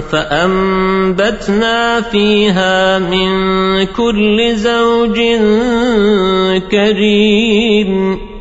فأنبتنا فيها من كل زوج كريم.